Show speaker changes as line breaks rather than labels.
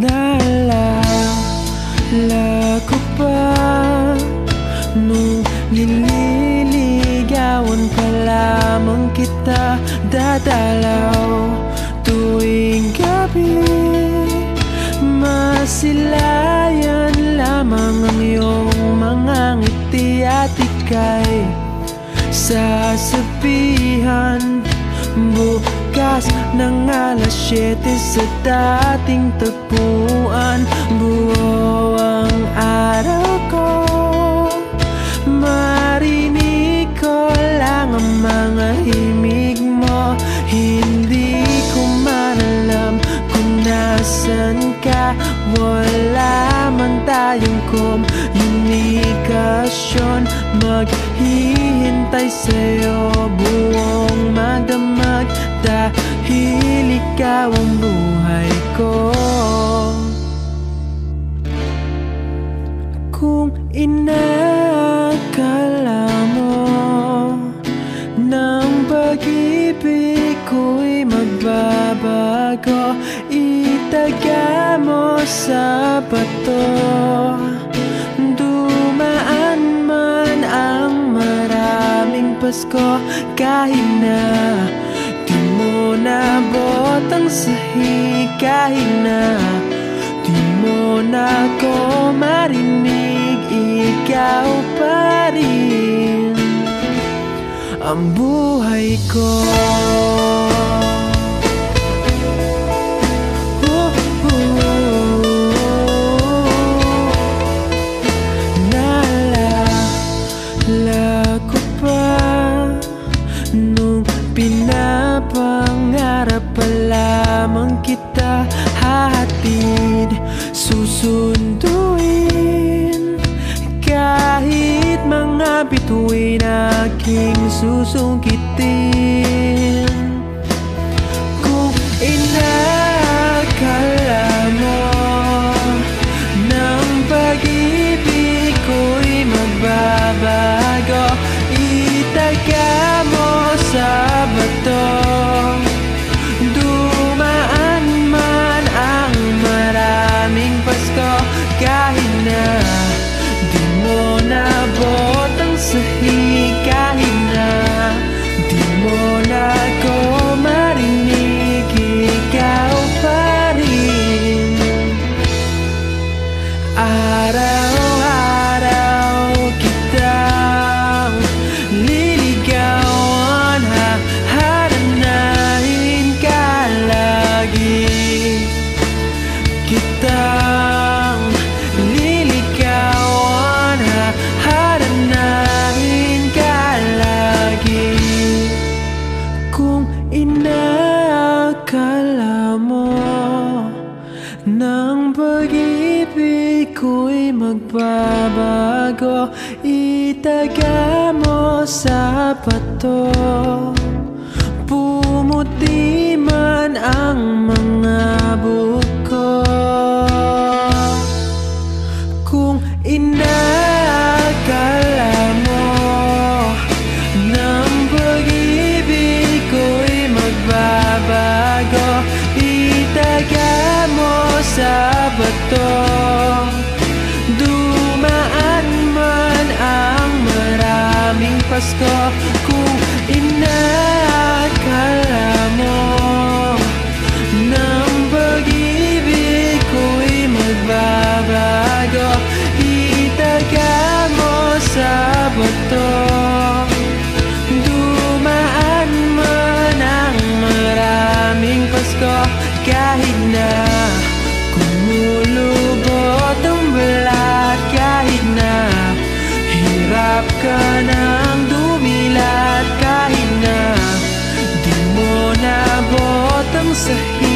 Inaalala ko pa. Nung nililigawan pa lamang kita Dadalaw. Tuwing gabi Masilayan lamang ang iyong mga ngiti At ika'y. Sasabihan buhay Bukas ng alas 7 sa dating tagpuan. Buo ang araw ko. Marinig ko lang ang mga himig mo. Hindi ko manalam kung nasan ka. Wala man tayong komunikasyon. Maghihintay sa'yo buong magdamag Dahil ikaw ang buhay ko. Kung inakala mo Ng pag-ibig ko'y magbabago Itaga mo sa bato. Dumaan man ang maraming Pasko Kahit na nabot ang sahig Kahit na di mo na ako marinig Ikaw pa rin ang buhay ko pa lamang kita Hatid, susunduin. Kahit mga bituin aking susungkitin Nang pag-ibig ko'y magbabago Itaga mo sa bato. Pumuti man ang mo sa bato. Dumaan man ang maraming Pasko to hear.